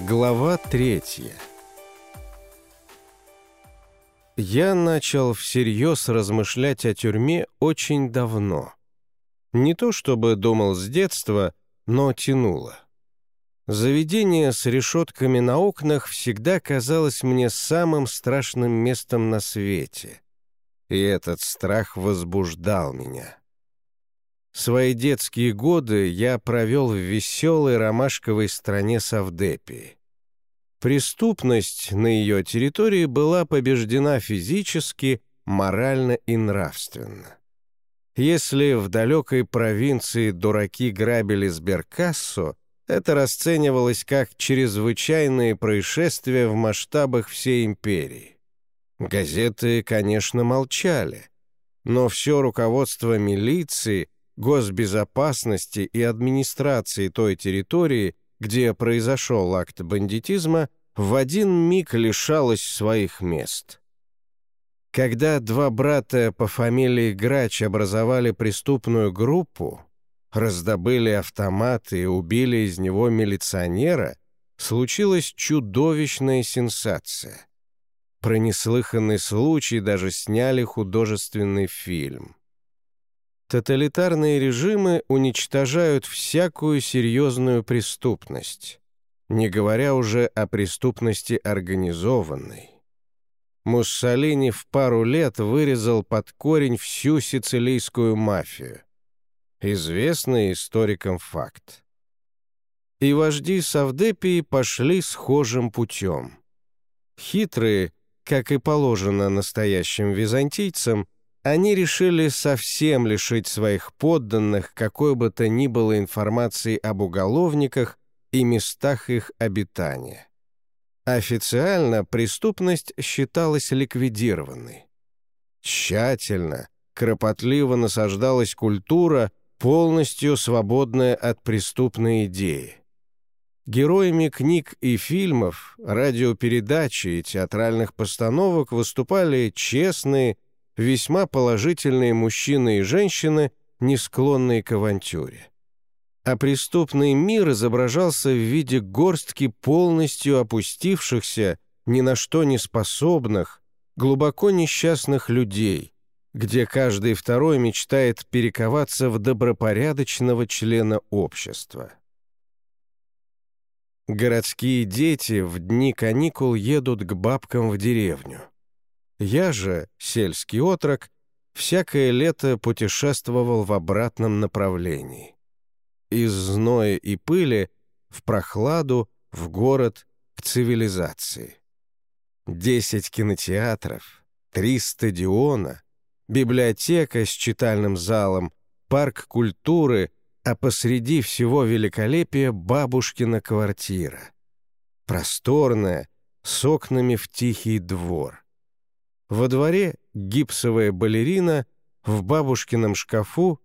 Глава третья Я начал всерьез размышлять о тюрьме очень давно. Не то чтобы думал с детства, но тянуло. Заведение с решетками на окнах всегда казалось мне самым страшным местом на свете. И этот страх возбуждал меня. Свои детские годы я провел в веселой ромашковой стране Савдепии. Преступность на ее территории была побеждена физически, морально и нравственно. Если в далекой провинции дураки грабили сберкассу, это расценивалось как чрезвычайные происшествия в масштабах всей империи. Газеты, конечно, молчали, но все руководство милиции госбезопасности и администрации той территории, где произошел акт бандитизма, в один миг лишалось своих мест. Когда два брата по фамилии Грач образовали преступную группу, раздобыли автоматы и убили из него милиционера, случилась чудовищная сенсация. Про неслыханный случай даже сняли художественный фильм. Тоталитарные режимы уничтожают всякую серьезную преступность, не говоря уже о преступности организованной. Муссолини в пару лет вырезал под корень всю сицилийскую мафию. Известный историкам факт. И вожди Савдепии пошли схожим путем. Хитрые, как и положено настоящим византийцам, они решили совсем лишить своих подданных какой бы то ни было информации об уголовниках и местах их обитания. Официально преступность считалась ликвидированной. Тщательно, кропотливо насаждалась культура, полностью свободная от преступной идеи. Героями книг и фильмов, радиопередач и театральных постановок выступали честные, весьма положительные мужчины и женщины, не склонные к авантюре. А преступный мир изображался в виде горстки полностью опустившихся, ни на что не способных, глубоко несчастных людей, где каждый второй мечтает перековаться в добропорядочного члена общества. Городские дети в дни каникул едут к бабкам в деревню. Я же, сельский отрок, всякое лето путешествовал в обратном направлении. Из зноя и пыли в прохладу, в город, к цивилизации. Десять кинотеатров, три стадиона, библиотека с читальным залом, парк культуры, а посреди всего великолепия бабушкина квартира. Просторная, с окнами в тихий двор. Во дворе гипсовая балерина, в бабушкином шкафу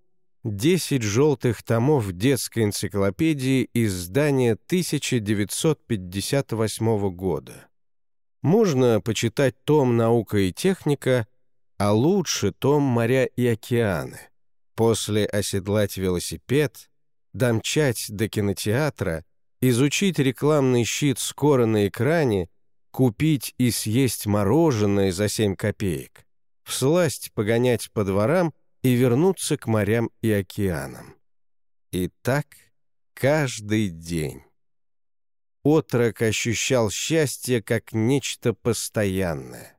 10 желтых томов детской энциклопедии из здания 1958 года. Можно почитать том «Наука и техника», а лучше том «Моря и океаны». После оседлать велосипед, домчать до кинотеатра, изучить рекламный щит скоро на экране — купить и съесть мороженое за 7 копеек, всласть погонять по дворам и вернуться к морям и океанам. И так каждый день. Отрок ощущал счастье как нечто постоянное.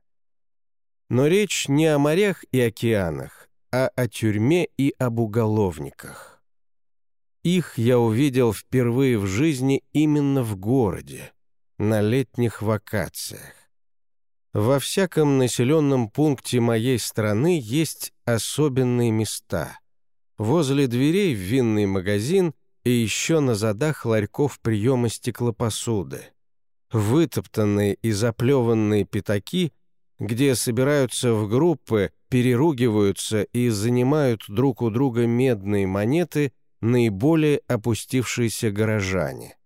Но речь не о морях и океанах, а о тюрьме и об уголовниках. Их я увидел впервые в жизни именно в городе, на летних вакациях. Во всяком населенном пункте моей страны есть особенные места. Возле дверей в винный магазин и еще на задах ларьков приема стеклопосуды. Вытоптанные и заплеванные пятаки, где собираются в группы, переругиваются и занимают друг у друга медные монеты наиболее опустившиеся горожане.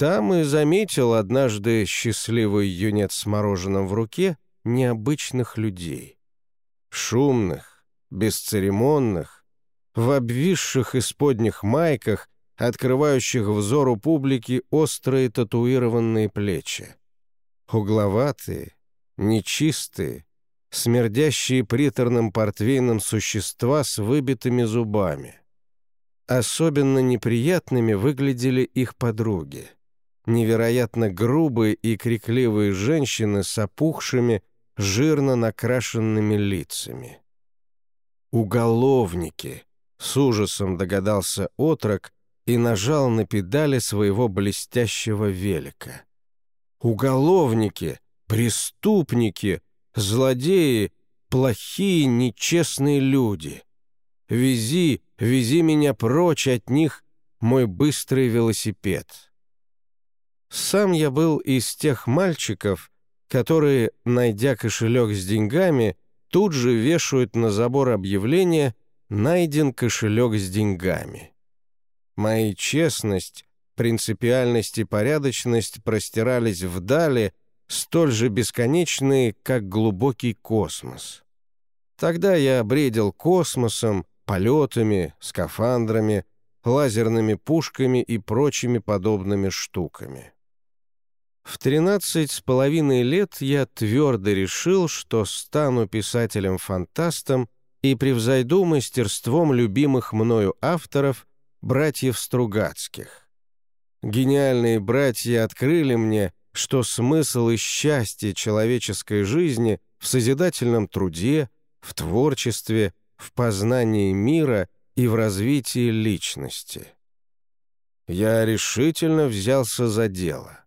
Там и заметил однажды счастливый юнец с мороженым в руке необычных людей. Шумных, бесцеремонных, в обвисших исподних майках, открывающих взору публики острые татуированные плечи. Угловатые, нечистые, смердящие приторным портвейном существа с выбитыми зубами. Особенно неприятными выглядели их подруги. Невероятно грубые и крикливые женщины с опухшими, жирно накрашенными лицами. «Уголовники!» — с ужасом догадался отрок и нажал на педали своего блестящего велика. «Уголовники! Преступники! Злодеи! Плохие, нечестные люди! Вези, вези меня прочь от них, мой быстрый велосипед!» Сам я был из тех мальчиков, которые, найдя кошелек с деньгами, тут же вешают на забор объявление «Найден кошелек с деньгами». Моя честность, принципиальность и порядочность простирались вдали, столь же бесконечные, как глубокий космос. Тогда я бредил космосом, полетами, скафандрами, лазерными пушками и прочими подобными штуками. В тринадцать с половиной лет я твердо решил, что стану писателем-фантастом и превзойду мастерством любимых мною авторов, братьев Стругацких. Гениальные братья открыли мне, что смысл и счастье человеческой жизни в созидательном труде, в творчестве, в познании мира и в развитии личности. Я решительно взялся за дело.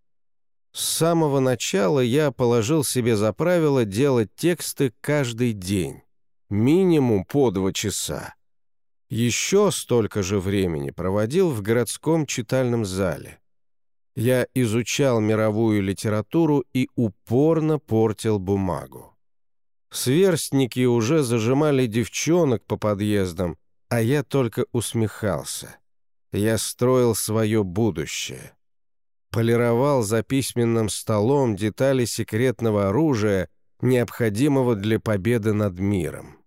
С самого начала я положил себе за правило делать тексты каждый день, минимум по два часа. Еще столько же времени проводил в городском читальном зале. Я изучал мировую литературу и упорно портил бумагу. Сверстники уже зажимали девчонок по подъездам, а я только усмехался. Я строил свое будущее полировал за письменным столом детали секретного оружия, необходимого для победы над миром.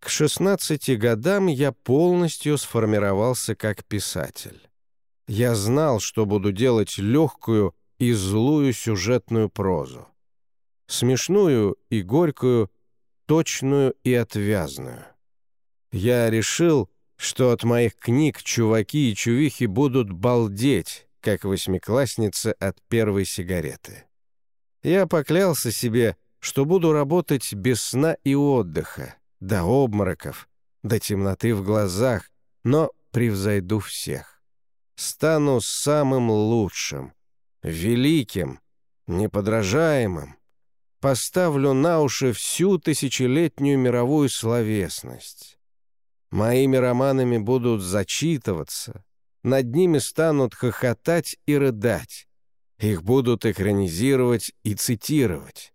К 16 годам я полностью сформировался как писатель. Я знал, что буду делать легкую и злую сюжетную прозу. Смешную и горькую, точную и отвязную. Я решил, что от моих книг чуваки и чувихи будут балдеть, как восьмиклассница от первой сигареты. Я поклялся себе, что буду работать без сна и отдыха, до обмороков, до темноты в глазах, но превзойду всех. Стану самым лучшим, великим, неподражаемым. Поставлю на уши всю тысячелетнюю мировую словесность. Моими романами будут зачитываться, над ними станут хохотать и рыдать. Их будут экранизировать и цитировать.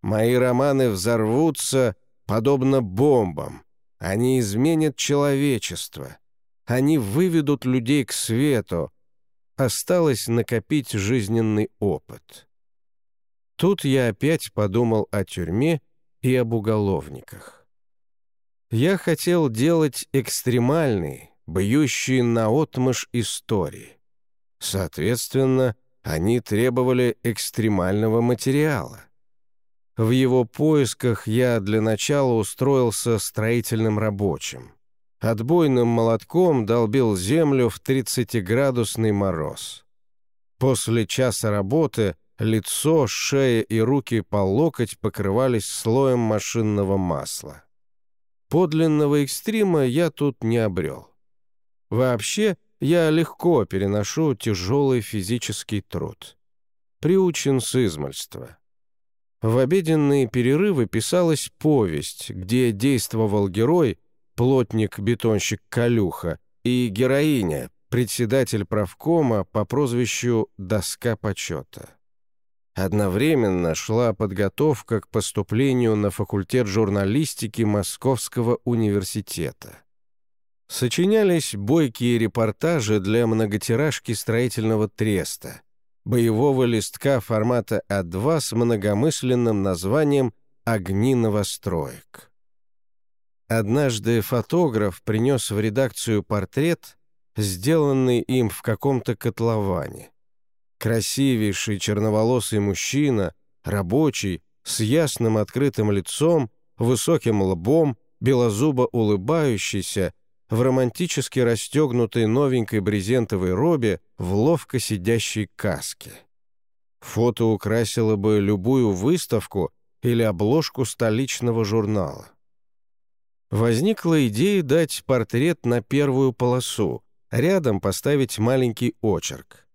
Мои романы взорвутся, подобно бомбам. Они изменят человечество. Они выведут людей к свету. Осталось накопить жизненный опыт. Тут я опять подумал о тюрьме и об уголовниках. Я хотел делать экстремальный, бьющие наотмашь истории. Соответственно, они требовали экстремального материала. В его поисках я для начала устроился строительным рабочим. Отбойным молотком долбил землю в 30-градусный мороз. После часа работы лицо, шея и руки по локоть покрывались слоем машинного масла. Подлинного экстрима я тут не обрел. Вообще, я легко переношу тяжелый физический труд. Приучен с измальства. В обеденные перерывы писалась повесть, где действовал герой, плотник-бетонщик Калюха, и героиня, председатель правкома по прозвищу «Доска почета». Одновременно шла подготовка к поступлению на факультет журналистики Московского университета. Сочинялись бойкие репортажи для многотиражки строительного треста, боевого листка формата А2 с многомысленным названием «Огни новостроек». Однажды фотограф принес в редакцию портрет, сделанный им в каком-то котловане. Красивейший черноволосый мужчина, рабочий, с ясным открытым лицом, высоким лбом, белозубо улыбающийся, в романтически расстегнутой новенькой брезентовой робе в ловко сидящей каске. Фото украсило бы любую выставку или обложку столичного журнала. Возникла идея дать портрет на первую полосу, рядом поставить маленький очерк.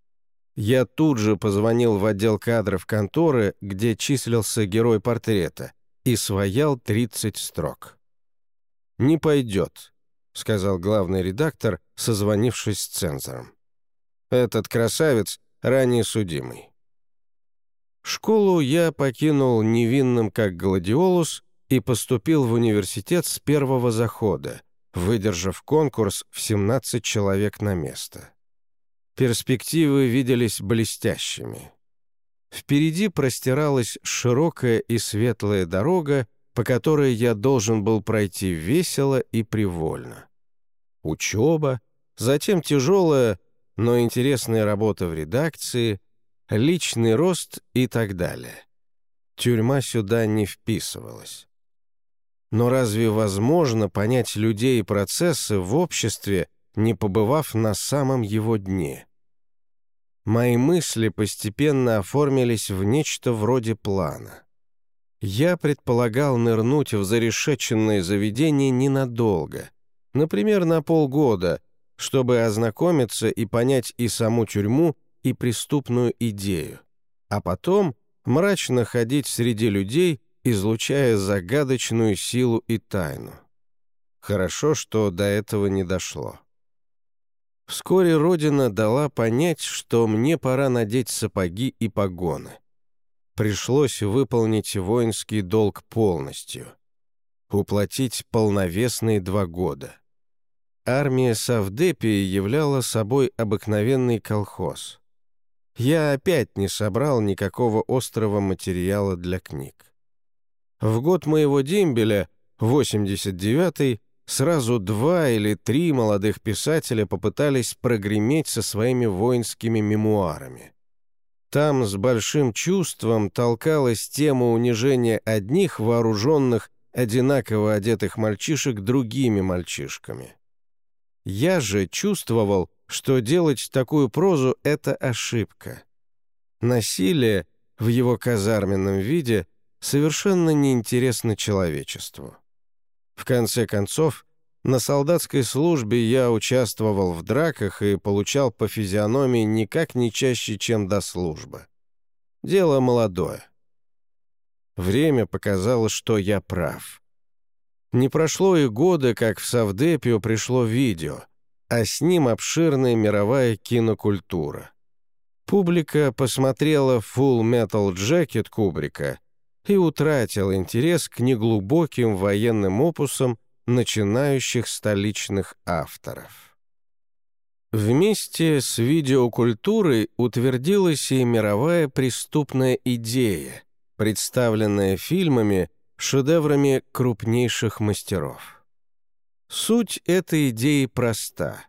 Я тут же позвонил в отдел кадров конторы, где числился герой портрета, и своял 30 строк. «Не пойдет», — сказал главный редактор, созвонившись с цензором. «Этот красавец ранее судимый». Школу я покинул невинным как гладиолус и поступил в университет с первого захода, выдержав конкурс в 17 человек на место. Перспективы виделись блестящими. Впереди простиралась широкая и светлая дорога, по которой я должен был пройти весело и привольно. Учеба, затем тяжелая, но интересная работа в редакции, личный рост и так далее. Тюрьма сюда не вписывалась. Но разве возможно понять людей и процессы в обществе, не побывав на самом его дне? Мои мысли постепенно оформились в нечто вроде плана. Я предполагал нырнуть в зарешеченное заведение ненадолго, например, на полгода, чтобы ознакомиться и понять и саму тюрьму, и преступную идею, а потом мрачно ходить среди людей, излучая загадочную силу и тайну. Хорошо, что до этого не дошло. Вскоре Родина дала понять, что мне пора надеть сапоги и погоны пришлось выполнить воинский долг полностью. Уплатить полновесные два года. Армия Савдепии являла собой обыкновенный колхоз. Я опять не собрал никакого острого материала для книг. В год моего дембеля, 89-й, сразу два или три молодых писателя попытались прогреметь со своими воинскими мемуарами. Там с большим чувством толкалась тема унижения одних вооруженных, одинаково одетых мальчишек другими мальчишками. Я же чувствовал, что делать такую прозу — это ошибка. Насилие в его казарменном виде совершенно неинтересно человечеству. В конце концов, на солдатской службе я участвовал в драках и получал по физиономии никак не чаще, чем до службы. Дело молодое. Время показало, что я прав. Не прошло и года, как в Савдепию пришло видео, а с ним обширная мировая кинокультура. Публика посмотрела Full Metal Jacket Кубрика и утратила интерес к неглубоким военным опусам начинающих столичных авторов. Вместе с видеокультурой утвердилась и мировая преступная идея, представленная фильмами, шедеврами крупнейших мастеров. Суть этой идеи проста.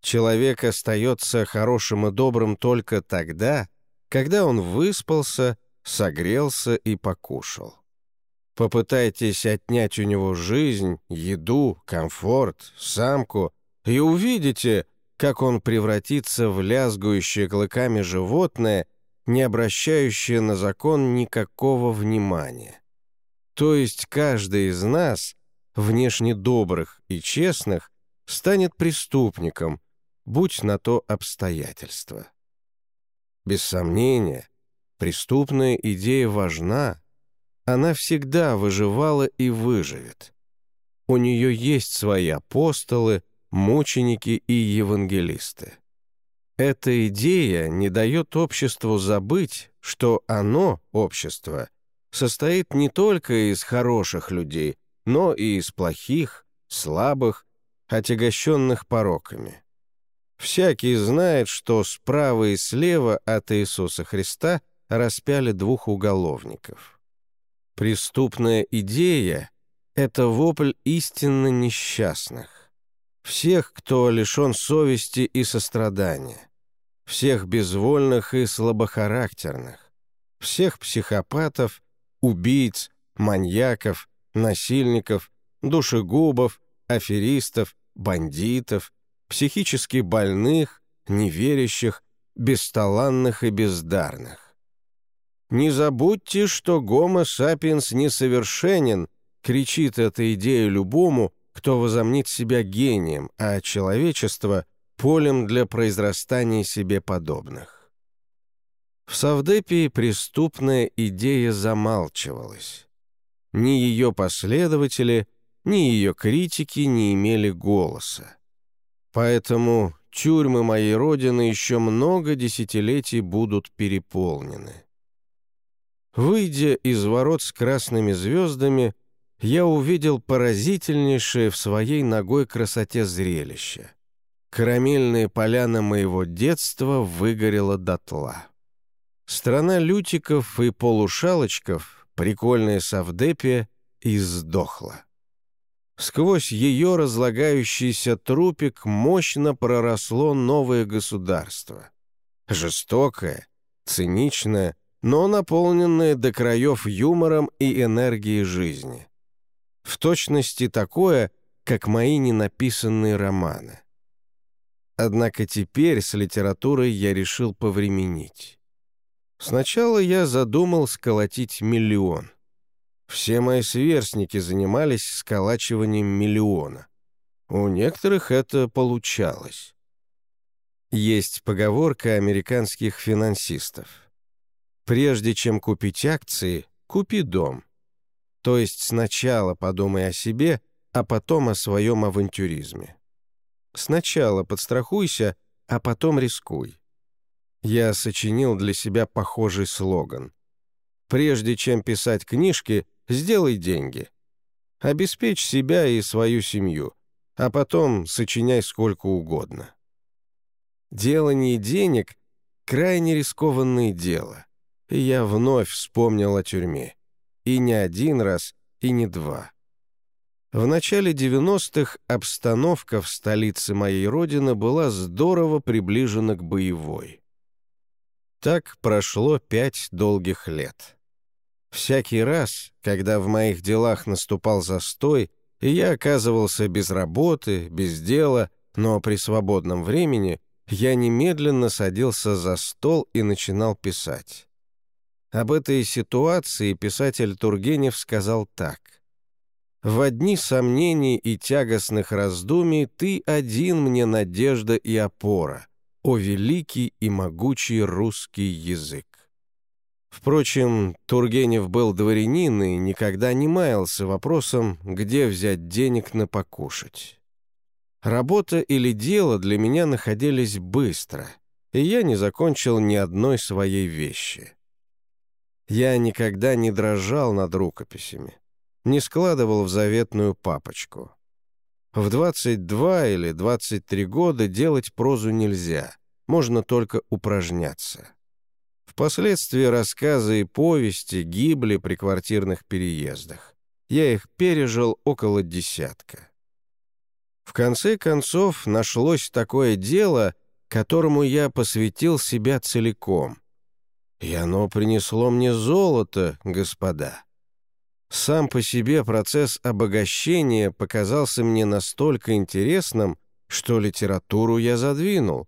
Человек остается хорошим и добрым только тогда, когда он выспался, согрелся и покушал. Попытайтесь отнять у него жизнь, еду, комфорт, самку, и увидите, как он превратится в лязгующее клыками животное, не обращающее на закон никакого внимания. То есть каждый из нас, внешне добрых и честных, станет преступником, будь на то обстоятельства. Без сомнения, преступная идея важна, она всегда выживала и выживет. У нее есть свои апостолы, мученики и евангелисты. Эта идея не дает обществу забыть, что оно, общество, состоит не только из хороших людей, но и из плохих, слабых, отягощенных пороками. Всякий знает, что справа и слева от Иисуса Христа распяли двух уголовников. Преступная идея — это вопль истинно несчастных. всех, кто лишен совести и сострадания, всех безвольных и слабохарактерных, всех психопатов, убийц, маньяков, насильников, душегубов, аферистов, бандитов, психически больных, неверящих, бесталанных и бездарных. «Не забудьте, что гомо сапиенс несовершенен», кричит эта идея любому, кто возомнит себя гением, а человечество — полем для произрастания себе подобных. В Савдепии преступная идея замалчивалась. Ни ее последователи, ни ее критики не имели голоса. Поэтому тюрьмы моей родины еще много десятилетий будут переполнены. Выйдя из ворот с красными звездами, я увидел поразительнейшее в своей ногой красоте зрелище. Карамельная поляна моего детства выгорела дотла. Страна лютиков и полушалочков, прикольная Савдепия, издохла. Сквозь ее разлагающийся трупик мощно проросло новое государство. Жестокое, циничное, но наполненное до краев юмором и энергией жизни в точности такое, как мои ненаписанные романы. Однако теперь с литературой я решил повременить. Сначала я задумал сколотить миллион. Все мои сверстники занимались сколачиванием миллиона. У некоторых это получалось. Есть поговорка американских финансистов. Прежде чем купить акции, купи дом. То есть сначала подумай о себе, а потом о своем авантюризме. Сначала подстрахуйся, а потом рискуй. Я сочинил для себя похожий слоган. Прежде чем писать книжки, сделай деньги. Обеспечь себя и свою семью, а потом сочиняй сколько угодно. Делание денег — крайне рискованное дело, и я вновь вспомнил о тюрьме. И не один раз, и не два. В начале 90-х обстановка в столице моей родины была здорово приближена к боевой. Так прошло пять долгих лет. Всякий раз, когда в моих делах наступал застой, и я оказывался без работы, без дела, но при свободном времени, я немедленно садился за стол и начинал писать. Об этой ситуации писатель Тургенев сказал так. «В одни сомнений и тягостных раздумий ты один мне надежда и опора, о великий и могучий русский язык». Впрочем, Тургенев был дворянин и никогда не маялся вопросом, где взять денег на покушать. Работа или дело для меня находились быстро, и я не закончил ни одной своей вещи. Я никогда не дрожал над рукописями, не складывал в заветную папочку. В 22 или 23 года делать прозу нельзя, можно только упражняться. Впоследствии рассказы и повести гибли при квартирных переездах. Я их пережил около десятка. В конце концов, нашлось такое дело, которому я посвятил себя целиком — и оно принесло мне золото, господа. Сам по себе процесс обогащения показался мне настолько интересным, что литературу я задвинул.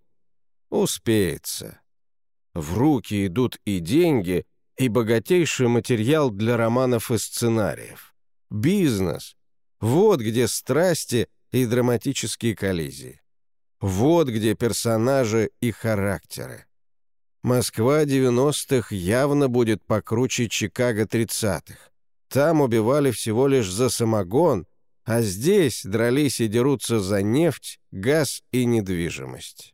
Успеется. В руки идут и деньги, и богатейший материал для романов и сценариев. Бизнес. Вот где страсти и драматические коллизии. Вот где персонажи и характеры. Москва 90-х явно будет покруче Чикаго 30-х. Там убивали всего лишь за самогон, а здесь дрались и дерутся за нефть, газ и недвижимость.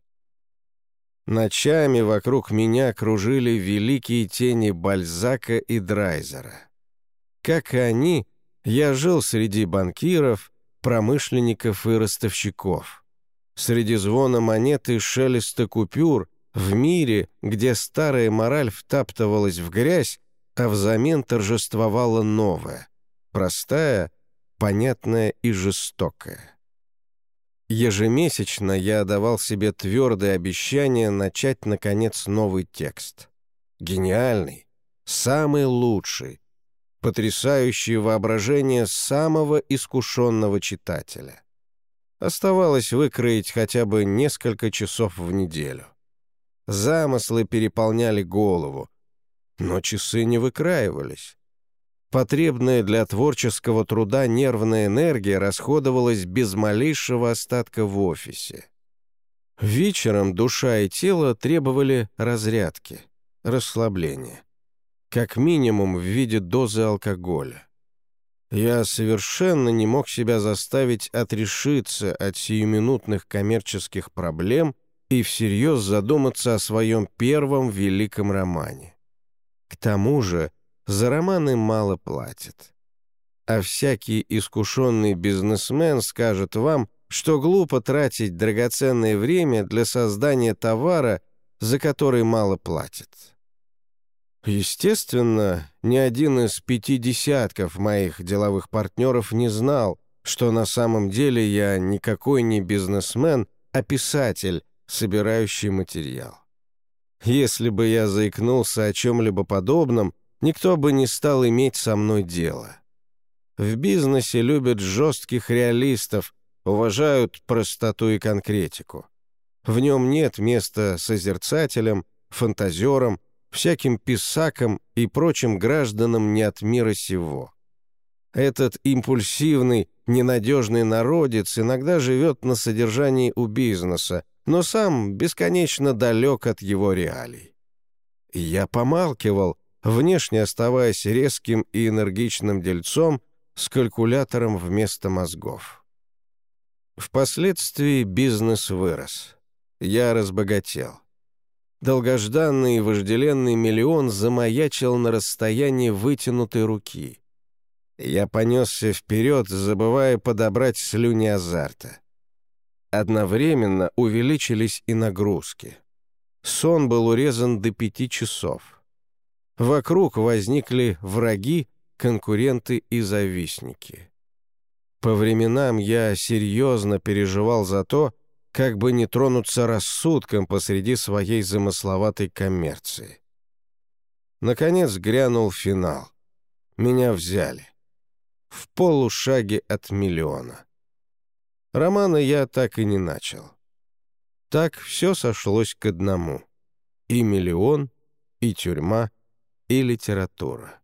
Ночами вокруг меня кружили великие тени Бальзака и Драйзера. Как и они, я жил среди банкиров, промышленников и ростовщиков. Среди звона монет и шелеста купюр — в мире, где старая мораль втаптывалась в грязь, а взамен торжествовала новая, простая, понятная и жестокая. Ежемесячно я давал себе твердое обещание начать, наконец, новый текст. Гениальный, самый лучший, потрясающее воображение самого искушенного читателя. Оставалось выкроить хотя бы несколько часов в неделю. Замыслы переполняли голову, но часы не выкраивались. Потребная для творческого труда нервная энергия расходовалась без малейшего остатка в офисе. Вечером душа и тело требовали разрядки, расслабления. Как минимум в виде дозы алкоголя. Я совершенно не мог себя заставить отрешиться от сиюминутных коммерческих проблем и всерьез задуматься о своем первом великом романе. К тому же за романы мало платят. А всякий искушенный бизнесмен скажет вам, что глупо тратить драгоценное время для создания товара, за который мало платят. Естественно, ни один из пяти десятков моих деловых партнеров не знал, что на самом деле я никакой не бизнесмен, а писатель, собирающий материал. Если бы я заикнулся о чем-либо подобном, никто бы не стал иметь со мной дело. В бизнесе любят жестких реалистов, уважают простоту и конкретику. В нем нет места созерцателям, фантазерам, всяким писакам и прочим гражданам не от мира сего. Этот импульсивный, ненадежный народец иногда живет на содержании у бизнеса, но сам бесконечно далек от его реалий. я помалкивал, внешне оставаясь резким и энергичным дельцом с калькулятором вместо мозгов. Впоследствии бизнес вырос. Я разбогател. Долгожданный и вожделенный миллион замаячил на расстоянии вытянутой руки. Я понесся вперед, забывая подобрать слюни азарта. Одновременно увеличились и нагрузки. Сон был урезан до пяти часов. Вокруг возникли враги, конкуренты и завистники. По временам я серьезно переживал за то, как бы не тронуться рассудком посреди своей замысловатой коммерции. Наконец грянул финал. Меня взяли. В полушаге от миллиона. Романа я так и не начал. Так все сошлось к одному. И миллион, и тюрьма, и литература.